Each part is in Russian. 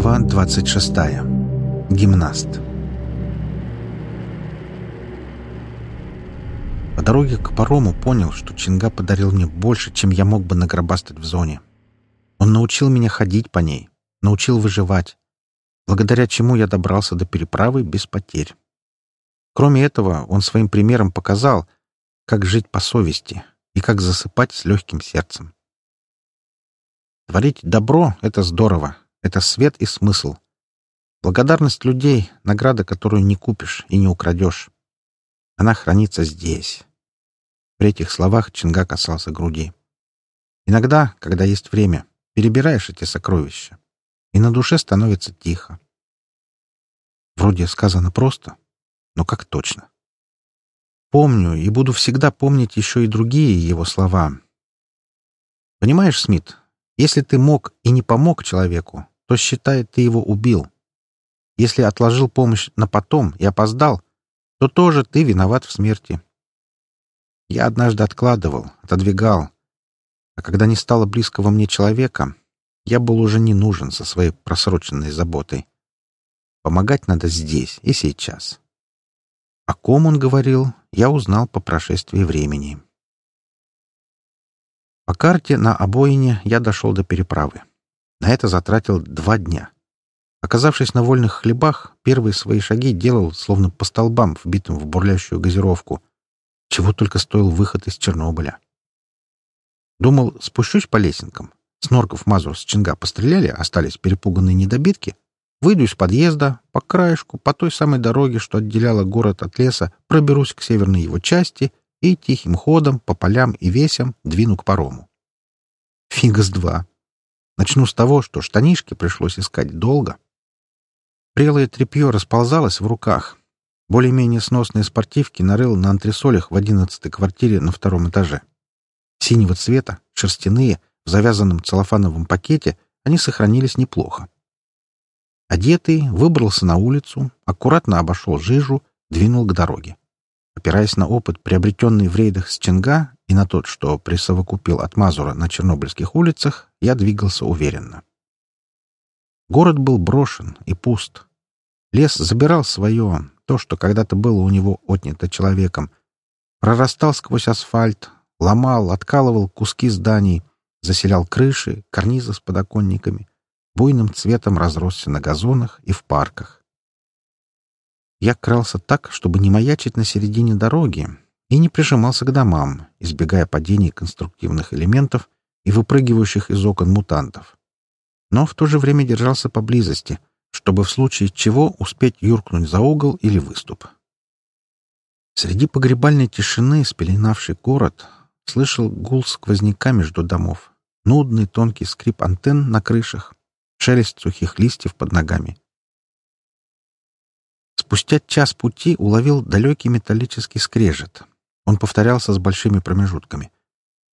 Глава 26. Гимнаст. По дороге к парому понял, что Чинга подарил мне больше, чем я мог бы нагробастать в зоне. Он научил меня ходить по ней, научил выживать, благодаря чему я добрался до переправы без потерь. Кроме этого, он своим примером показал, как жить по совести и как засыпать с легким сердцем. Творить добро — это здорово, это свет и смысл. Благодарность людей — награда, которую не купишь и не украдешь. Она хранится здесь. При этих словах Чинга касался груди. Иногда, когда есть время, перебираешь эти сокровища, и на душе становится тихо. Вроде сказано просто, но как точно. Помню и буду всегда помнить еще и другие его слова. Понимаешь, Смит, если ты мог и не помог человеку, то, считай, ты его убил. Если отложил помощь на потом и опоздал, то тоже ты виноват в смерти. Я однажды откладывал, отодвигал. А когда не стало близкого мне человека, я был уже не нужен со своей просроченной заботой. Помогать надо здесь и сейчас. О ком он говорил, я узнал по прошествии времени. По карте на обоине я дошел до переправы. На это затратил два дня. Оказавшись на вольных хлебах, первые свои шаги делал, словно по столбам, вбитым в бурлящую газировку. Чего только стоил выход из Чернобыля. Думал, спущусь по лесенкам. С норков Мазур с Чинга постреляли, остались перепуганные недобитки. Выйду из подъезда, по краешку, по той самой дороге, что отделяла город от леса, проберусь к северной его части и тихим ходом по полям и весям двину к парому. Фига с два. Начну с того, что штанишки пришлось искать долго. Прелое тряпье расползалось в руках. Более-менее сносные спортивки нарыл на антресолях в одиннадцатой квартире на втором этаже. Синего цвета, шерстяные, в завязанном целлофановом пакете, они сохранились неплохо. Одетый, выбрался на улицу, аккуратно обошел жижу, двинул к дороге. Опираясь на опыт, приобретенный в рейдах с Чинга, и на тот, что присовокупил от Мазура на чернобыльских улицах, я двигался уверенно. Город был брошен и пуст. Лес забирал свое, то, что когда-то было у него отнято человеком. Прорастал сквозь асфальт, ломал, откалывал куски зданий, заселял крыши, карнизы с подоконниками, буйным цветом разросся на газонах и в парках. Я крался так, чтобы не маячить на середине дороги, и не прижимался к домам, избегая падений конструктивных элементов и выпрыгивающих из окон мутантов. Но в то же время держался поблизости, чтобы в случае чего успеть юркнуть за угол или выступ. Среди погребальной тишины, спеленавший город, слышал гул сквозняка между домов, нудный тонкий скрип антенн на крышах, шелест сухих листьев под ногами. Спустя час пути уловил далекий металлический скрежет. Он повторялся с большими промежутками.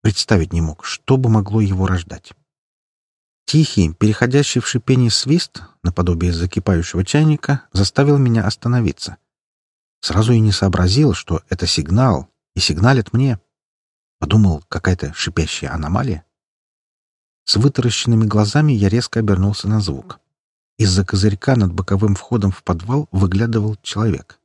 Представить не мог, что бы могло его рождать. Тихий, переходящий в шипение свист, наподобие закипающего чайника, заставил меня остановиться. Сразу и не сообразил, что это сигнал, и сигналит мне. Подумал, какая-то шипящая аномалия. С вытаращенными глазами я резко обернулся на звук. Из-за козырька над боковым входом в подвал выглядывал человек.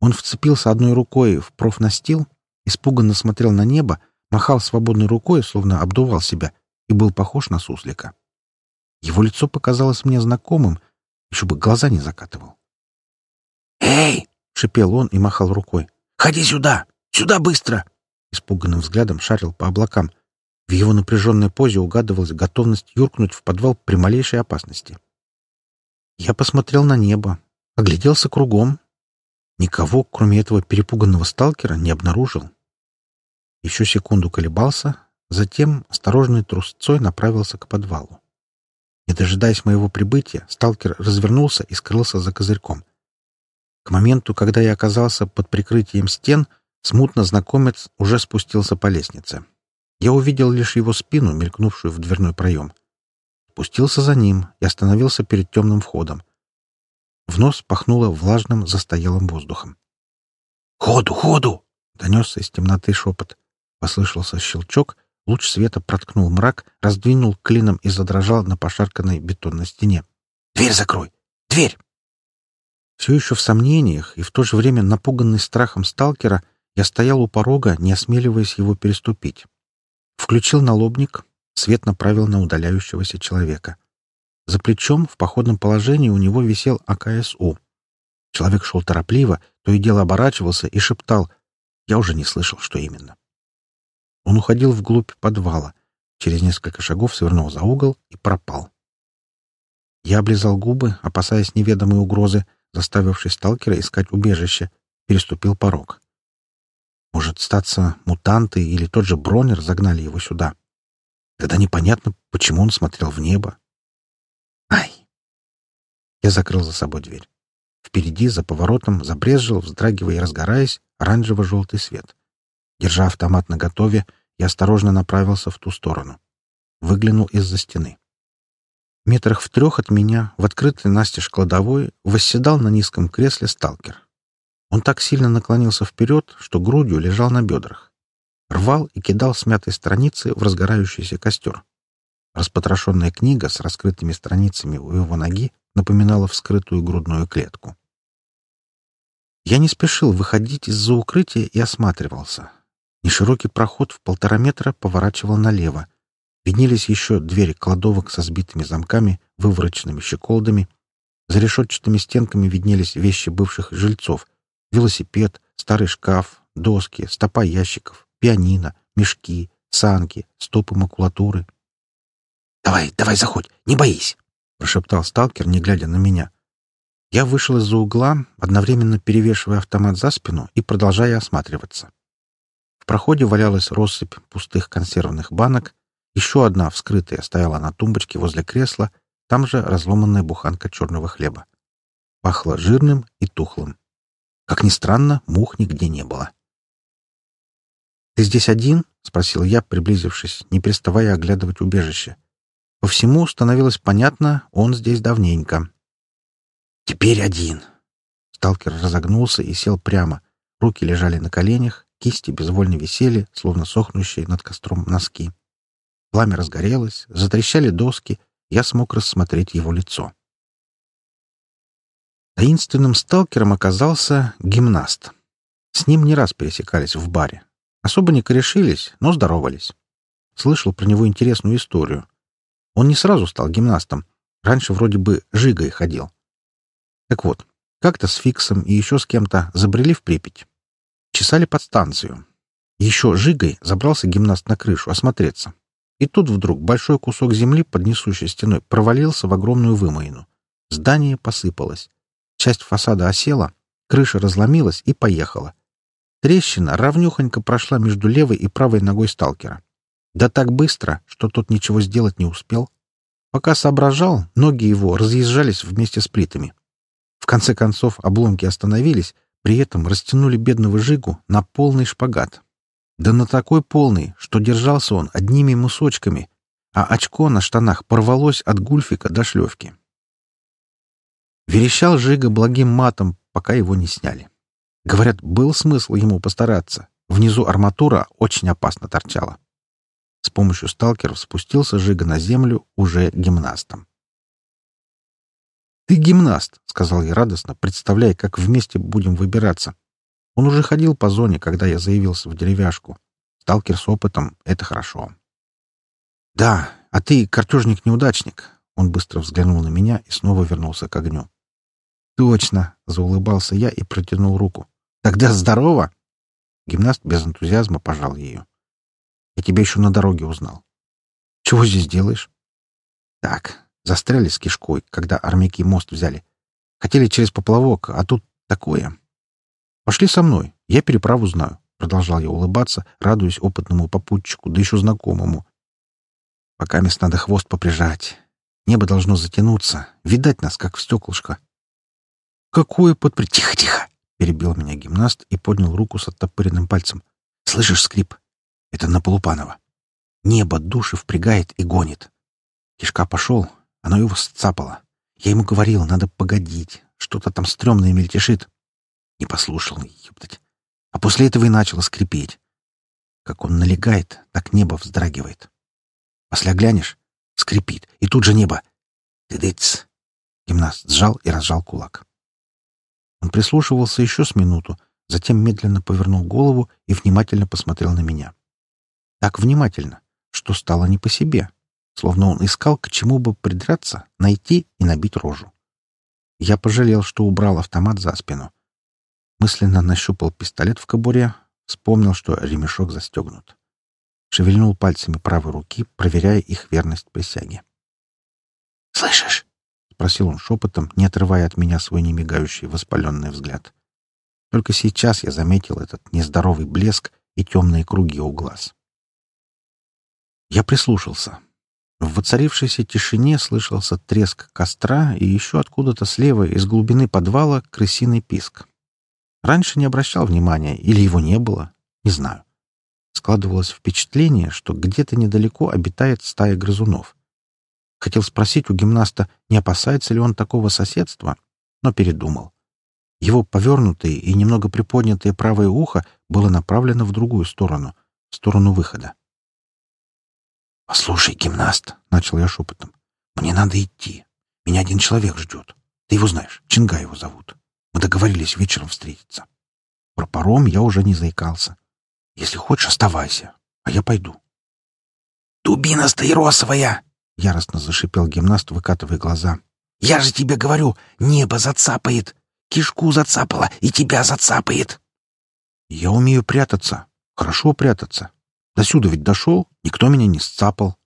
Он вцепился одной рукой в профнастил, испуганно смотрел на небо, махал свободной рукой, словно обдувал себя, и был похож на суслика. Его лицо показалось мне знакомым, еще бы глаза не закатывал. «Эй!» — шипел он и махал рукой. «Ходи сюда! Сюда быстро!» Испуганным взглядом шарил по облакам. В его напряженной позе угадывалась готовность юркнуть в подвал при малейшей опасности. Я посмотрел на небо, огляделся кругом. Никого, кроме этого перепуганного сталкера, не обнаружил. Еще секунду колебался, затем осторожной трусцой направился к подвалу. Не дожидаясь моего прибытия, сталкер развернулся и скрылся за козырьком. К моменту, когда я оказался под прикрытием стен, смутно знакомец уже спустился по лестнице. Я увидел лишь его спину, мелькнувшую в дверной проем. — Пустился за ним и остановился перед темным входом. В нос пахнуло влажным застоялым воздухом. «Ходу, ходу!» — донесся из темноты шепот. Послышался щелчок, луч света проткнул мрак, раздвинул клином и задрожал на пошарканной бетонной стене. Дверь закрой! Дверь!» Все еще в сомнениях и в то же время напуганный страхом сталкера, я стоял у порога, не осмеливаясь его переступить. Включил налобник, свет направил на удаляющегося человека. За плечом в походном положении у него висел АКСУ. Человек шел торопливо, то и дело оборачивался и шептал. Я уже не слышал, что именно. Он уходил вглубь подвала, через несколько шагов свернул за угол и пропал. Я облизал губы, опасаясь неведомой угрозы, заставившей сталкера искать убежище, переступил порог. Может, статься мутанты или тот же Бронер загнали его сюда. Тогда непонятно, почему он смотрел в небо. Ай! Я закрыл за собой дверь. Впереди, за поворотом, забрезжил, вздрагивая и разгораясь, оранжево-желтый свет. Держа автомат наготове, я осторожно направился в ту сторону. Выглянул из-за стены. Метрах в трех от меня, в открытой настежь кладовой, восседал на низком кресле сталкер. Он так сильно наклонился вперед, что грудью лежал на бедрах. Рвал и кидал смятые страницы в разгорающийся костер. Распотрошенная книга с раскрытыми страницами у его ноги напоминала вскрытую грудную клетку. Я не спешил выходить из-за укрытия и осматривался. Неширокий проход в полтора метра поворачивал налево, Виднелись еще двери кладовок со сбитыми замками, вывороченными щеколдами. За решетчатыми стенками виднелись вещи бывших жильцов. Велосипед, старый шкаф, доски, стопа ящиков, пианино, мешки, санки, стопы макулатуры. «Давай, давай, заходь, не боись!» — прошептал сталкер, не глядя на меня. Я вышел из-за угла, одновременно перевешивая автомат за спину и продолжая осматриваться. В проходе валялась россыпь пустых консервных банок, еще одна, вскрытая, стояла на тумбочке возле кресла, там же разломанная буханка черного хлеба. Пахло жирным и тухлым. Как ни странно, мух нигде не было. «Ты здесь один?» — спросил я, приблизившись, не переставая оглядывать убежище. По всему становилось понятно, он здесь давненько. «Теперь один!» Сталкер разогнулся и сел прямо. Руки лежали на коленях, кисти безвольно висели, словно сохнущие над костром носки. Пламя разгорелось, затрещали доски, я смог рассмотреть его лицо. Таинственным сталкером оказался гимнаст. С ним не раз пересекались в баре. Особо не корешились, но здоровались. Слышал про него интересную историю. Он не сразу стал гимнастом. Раньше вроде бы жигой ходил. Так вот, как-то с Фиксом и еще с кем-то забрели в Припять. Чесали под станцию. Еще жигой забрался гимнаст на крышу осмотреться. И тут вдруг большой кусок земли под несущей стеной провалился в огромную вымоину. Здание посыпалось. Часть фасада осела, крыша разломилась и поехала. Трещина равнюхонько прошла между левой и правой ногой сталкера. Да так быстро, что тот ничего сделать не успел. Пока соображал, ноги его разъезжались вместе с плитами. В конце концов обломки остановились, при этом растянули бедного Жигу на полный шпагат. Да на такой полный, что держался он одними мусочками, а очко на штанах порвалось от гульфика до шлевки. Верещал Жига благим матом, пока его не сняли. Говорят, был смысл ему постараться. Внизу арматура очень опасно торчала. С помощью сталкеров спустился Жига на землю уже гимнастом. «Ты гимнаст», — сказал я радостно, представляя, как вместе будем выбираться. Он уже ходил по зоне, когда я заявился в деревяшку. Сталкер с опытом — это хорошо. «Да, а ты картежник-неудачник». Он быстро взглянул на меня и снова вернулся к огню. «Точно!» — заулыбался я и протянул руку. «Тогда здорово!» Гимнаст без энтузиазма пожал ее. «Я тебя еще на дороге узнал. Чего здесь делаешь?» «Так, застряли с кишкой, когда армяки мост взяли. Хотели через поплавок, а тут такое. «Пошли со мной, я переправу знаю», — продолжал я улыбаться, радуясь опытному попутчику, да еще знакомому. «Пока мест надо хвост поприжать. Небо должно затянуться, видать нас, как в стеклышко». «Какое подпри...» «Тихо, тихо!» — перебил меня гимнаст и поднял руку с оттопыренным пальцем. «Слышишь скрип? Это на Полупанова. Небо души впрягает и гонит. Кишка пошел, оно его сцапало. Я ему говорил, надо погодить, что-то там стрёмное мельтешит. Не послушал, ёптать. А после этого и начало скрипеть. Как он налегает, так небо вздрагивает. После оглянешь — скрипит, и тут же небо. Тыдыц. Гимнаст сжал и разжал кулак. Он прислушивался еще с минуту, затем медленно повернул голову и внимательно посмотрел на меня. Так внимательно, что стало не по себе, словно он искал, к чему бы придраться, найти и набить рожу. Я пожалел, что убрал автомат за спину. Мысленно нащупал пистолет в кобуре, вспомнил, что ремешок застегнут. Шевельнул пальцами правой руки, проверяя их верность присяге. «Слышишь?» — спросил он шепотом, не отрывая от меня свой немигающий воспаленный взгляд. Только сейчас я заметил этот нездоровый блеск и темные круги у глаз. Я прислушался. В воцарившейся тишине слышался треск костра и еще откуда-то слева из глубины подвала крысиный писк. Раньше не обращал внимания, или его не было, не знаю. Складывалось впечатление, что где-то недалеко обитает стая грызунов. Хотел спросить у гимнаста, не опасается ли он такого соседства, но передумал. Его повернутое и немного приподнятое правое ухо было направлено в другую сторону, в сторону выхода. «Послушай, гимнаст», — начал я шепотом, — «мне надо идти. Меня один человек ждет. Ты его знаешь, Чинга его зовут. Мы договорились вечером встретиться. Про паром я уже не заикался. Если хочешь, оставайся, а я пойду». «Дубина стаиросовая!» — яростно зашипел гимнаст, выкатывая глаза. «Я же тебе говорю, небо зацапает! Кишку зацапало и тебя зацапает!» «Я умею прятаться. Хорошо прятаться. До сюда ведь дошел, никто меня не сцапал.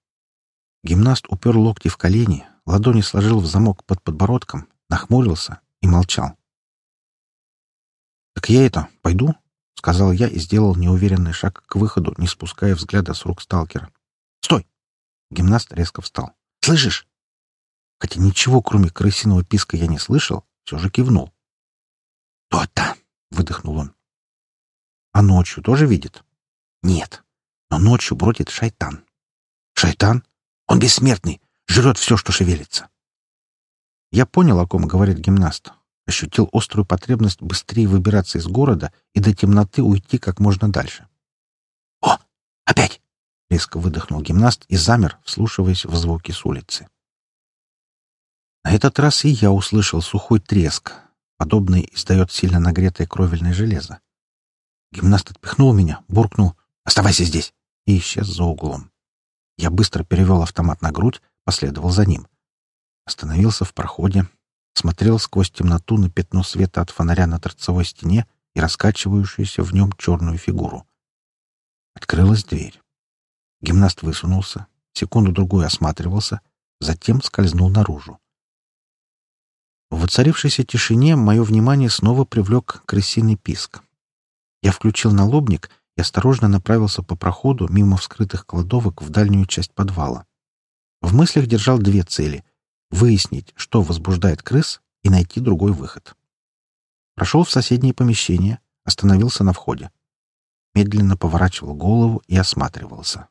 Гимнаст упер локти в колени, ладони сложил в замок под подбородком, нахмурился и молчал. «Так я это, пойду?» — сказал я и сделал неуверенный шаг к выходу, не спуская взгляда с рук сталкера. «Стой!» Гимнаст резко встал. «Слышишь?» Хотя ничего, кроме крысиного писка, я не слышал, все же кивнул. «То-то!» — выдохнул он. «А ночью тоже видит?» «Нет но ночью бродит шайтан. Шайтан? Он бессмертный, жрет все, что шевелится. Я понял, о ком говорит гимнаст. Ощутил острую потребность быстрее выбираться из города и до темноты уйти как можно дальше. «О, опять!» — резко выдохнул гимнаст и замер, вслушиваясь в звуки с улицы. На этот раз и я услышал сухой треск. Подобный издает сильно нагретое кровельное железо. Гимнаст отпихнул меня, буркнул «Оставайся здесь!» и исчез за углом. Я быстро перевел автомат на грудь, последовал за ним. Остановился в проходе, смотрел сквозь темноту на пятно света от фонаря на торцевой стене и раскачивающуюся в нем черную фигуру. Открылась дверь. Гимнаст высунулся, секунду-другую осматривался, затем скользнул наружу. В воцарившейся тишине мое внимание снова привлек крысиный писк. Я включил налобник и осторожно направился по проходу мимо вскрытых кладовок в дальнюю часть подвала. В мыслях держал две цели — выяснить, что возбуждает крыс, и найти другой выход. Прошел в соседнее помещение, остановился на входе. Медленно поворачивал голову и осматривался.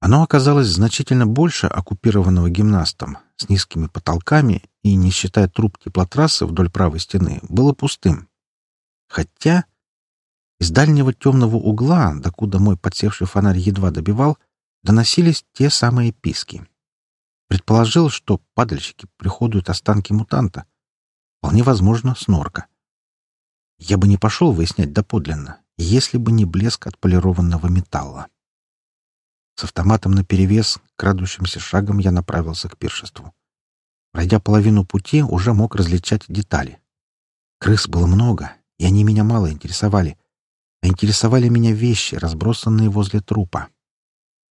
Оно оказалось значительно больше оккупированного гимнастом, с низкими потолками и, не считая труб теплотрассы вдоль правой стены, было пустым. Хотя из дальнего темного угла, докуда мой подсевший фонарь едва добивал, доносились те самые писки. Предположил, что падальщики приходуют останки мутанта. Вполне возможно, снорка. Я бы не пошел выяснять доподлинно, если бы не блеск отполированного металла. С автоматом наперевес, крадущимся шагом я направился к пиршеству. Пройдя половину пути, уже мог различать детали. Крыс было много, и они меня мало интересовали — а интересовали меня вещи, разбросанные возле трупа.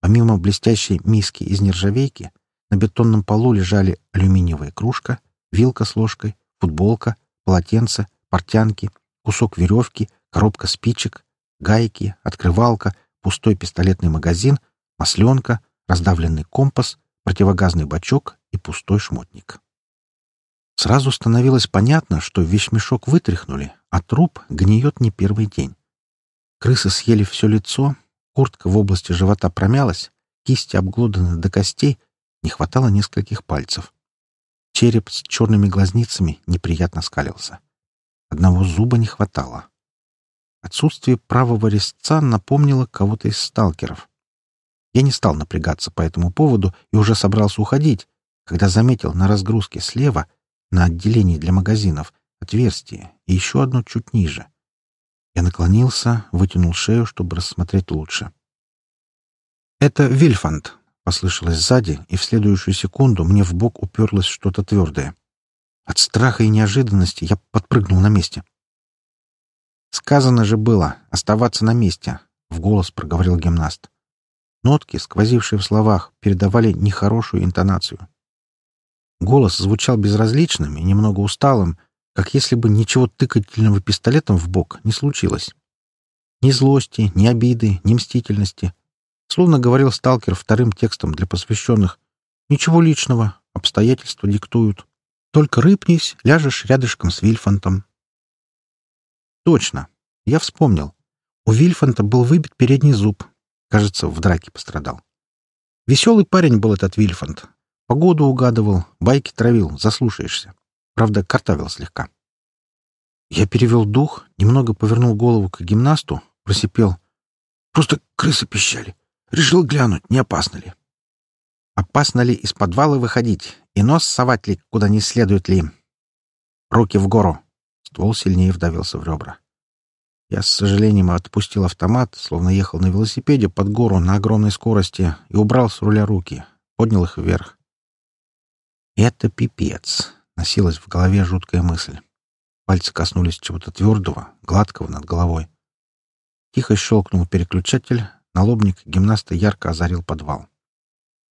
Помимо блестящей миски из нержавейки, на бетонном полу лежали алюминиевая кружка, вилка с ложкой, футболка, полотенце, портянки, кусок веревки, коробка спичек, гайки, открывалка, пустой пистолетный магазин, масленка, раздавленный компас, противогазный бачок и пустой шмотник. Сразу становилось понятно, что вещмешок вытряхнули, а труп гниет не первый день. Крысы съели все лицо, куртка в области живота промялась, кисти обглоданы до костей, не хватало нескольких пальцев. Череп с черными глазницами неприятно скалился. Одного зуба не хватало. Отсутствие правого резца напомнило кого-то из сталкеров. Я не стал напрягаться по этому поводу и уже собрался уходить, когда заметил на разгрузке слева, на отделении для магазинов, отверстие и еще одно чуть ниже. Я наклонился, вытянул шею, чтобы рассмотреть лучше. «Это Вильфанд», — послышалось сзади, и в следующую секунду мне в бок уперлось что-то твердое. От страха и неожиданности я подпрыгнул на месте. «Сказано же было оставаться на месте», — в голос проговорил гимнаст. Нотки, сквозившие в словах, передавали нехорошую интонацию. Голос звучал безразличным и немного усталым, как если бы ничего тыкательного пистолетом в бок не случилось. Ни злости, ни обиды, ни мстительности. Словно говорил сталкер вторым текстом для посвященных. Ничего личного, обстоятельства диктуют. Только рыпнись, ляжешь рядышком с Вильфантом. Точно. Я вспомнил. У Вильфанта был выбит передний зуб, Кажется, в драке пострадал. Веселый парень был этот Вильфанд. Погоду угадывал, байки травил, заслушаешься. Правда, картавил слегка. Я перевел дух, немного повернул голову к гимнасту, просипел. Просто крысы пищали. Решил глянуть, не опасно ли. Опасно ли из подвала выходить и нос совать ли, куда не следует ли? Руки в гору. Ствол сильнее вдавился в ребра. Я с сожалением отпустил автомат, словно ехал на велосипеде под гору на огромной скорости и убрал с руля руки, поднял их вверх. «Это пипец!» — носилась в голове жуткая мысль. Пальцы коснулись чего-то твердого, гладкого над головой. Тихо щелкнул переключатель, налобник гимнаста ярко озарил подвал.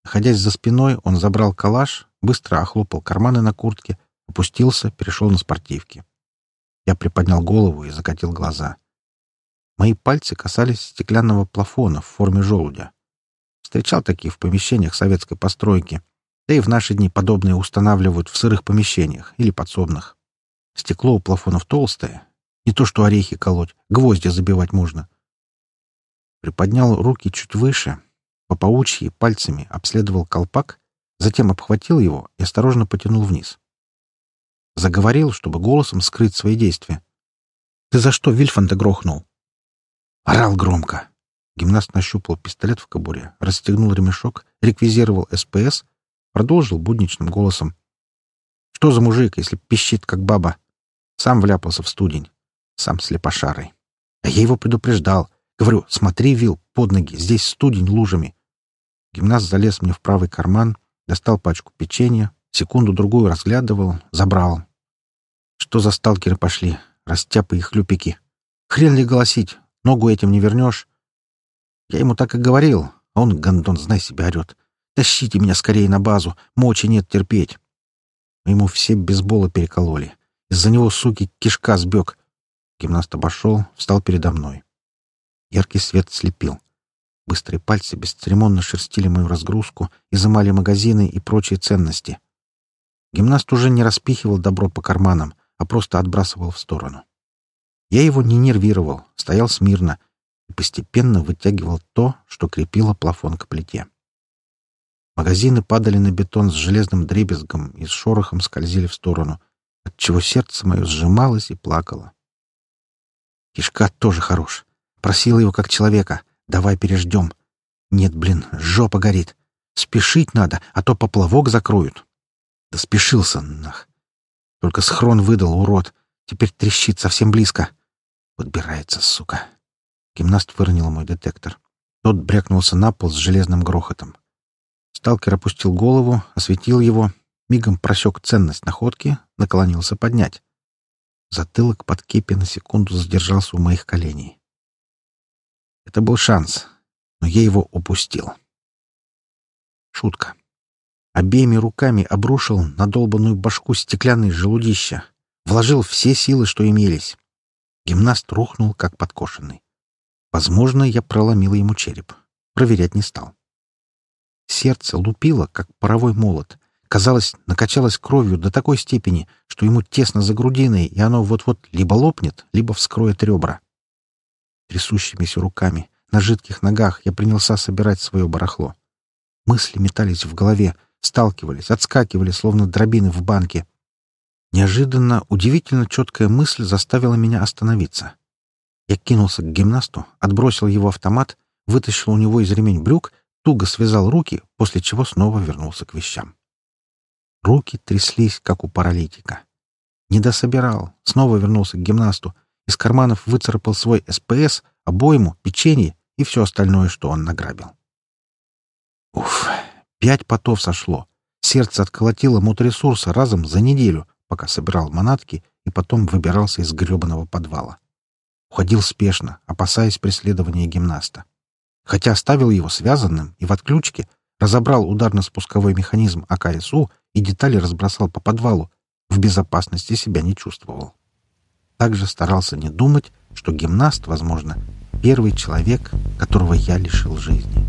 Находясь за спиной, он забрал калаш, быстро охлопал карманы на куртке, опустился, перешел на спортивки. Я приподнял голову и закатил глаза. Мои пальцы касались стеклянного плафона в форме желудя. Встречал такие в помещениях советской постройки. Да и в наши дни подобные устанавливают в сырых помещениях или подсобных. Стекло у плафонов толстое. Не то что орехи колоть, гвозди забивать можно. Приподнял руки чуть выше, по паучьи пальцами обследовал колпак, затем обхватил его и осторожно потянул вниз. Заговорил, чтобы голосом скрыть свои действия. «Ты за что Вильфанда грохнул?» Орал громко. Гимнаст нащупал пистолет в кобуре, расстегнул ремешок, реквизировал СПС, продолжил будничным голосом. «Что за мужик, если пищит, как баба? Сам вляпался в студень. Сам слепошарой. А я его предупреждал. Говорю, смотри, Вил, под ноги, здесь студень лужами. Гимнаст залез мне в правый карман, достал пачку печенья, секунду-другую разглядывал, забрал. Что за сталкеры пошли? Растяпы и хлюпики. Хрен ли голосить? Ногу этим не вернешь. Я ему так и говорил, а он, гондон, знай себя, орет. Тащите меня скорее на базу, мочи нет терпеть. Ему все бейсбола перекололи. Из-за него, суки, кишка сбег. Гимнаст обошел, встал передо мной. Яркий свет слепил. Быстрые пальцы бесцеремонно шерстили мою разгрузку, изымали магазины и прочие ценности. Гимнаст уже не распихивал добро по карманам, а просто отбрасывал в сторону. Я его не нервировал, стоял смирно и постепенно вытягивал то, что крепило плафон к плите. Магазины падали на бетон с железным дребезгом и с шорохом скользили в сторону, отчего сердце мое сжималось и плакало. Кишка тоже хорош. Просил его как человека. Давай переждем. Нет, блин, жопа горит. Спешить надо, а то поплавок закроют. Да спешился, нах. Только схрон выдал, урод. Теперь трещит совсем близко. Подбирается, сука. Гимнаст выронил мой детектор. Тот брякнулся на пол с железным грохотом. Сталкер опустил голову, осветил его, мигом просек ценность находки, наклонился поднять. Затылок под кепи на секунду задержался у моих коленей. Это был шанс, но я его упустил. Шутка. Обеими руками обрушил на долбанную башку стеклянные желудища, Вложил все силы, что имелись. Гимнаст рухнул, как подкошенный. Возможно, я проломил ему череп. Проверять не стал. Сердце лупило, как паровой молот. Казалось, накачалось кровью до такой степени, что ему тесно за грудиной, и оно вот-вот либо лопнет, либо вскроет ребра. Трясущимися руками, на жидких ногах я принялся собирать свое барахло. Мысли метались в голове, сталкивались, отскакивали, словно дробины в банке — Неожиданно, удивительно четкая мысль заставила меня остановиться. Я кинулся к гимнасту, отбросил его автомат, вытащил у него из ремень брюк, туго связал руки, после чего снова вернулся к вещам. Руки тряслись, как у паралитика. Не дособирал. Снова вернулся к гимнасту. Из карманов выцарапал свой СПС, обойму, печенье и все остальное, что он награбил. Уф, пять потов сошло. Сердце отколотило мутресурса разом за неделю, пока собирал манатки и потом выбирался из гребаного подвала. Уходил спешно, опасаясь преследования гимнаста. Хотя оставил его связанным и в отключке, разобрал ударно-спусковой механизм АКСУ и детали разбросал по подвалу, в безопасности себя не чувствовал. Также старался не думать, что гимнаст, возможно, первый человек, которого я лишил жизни.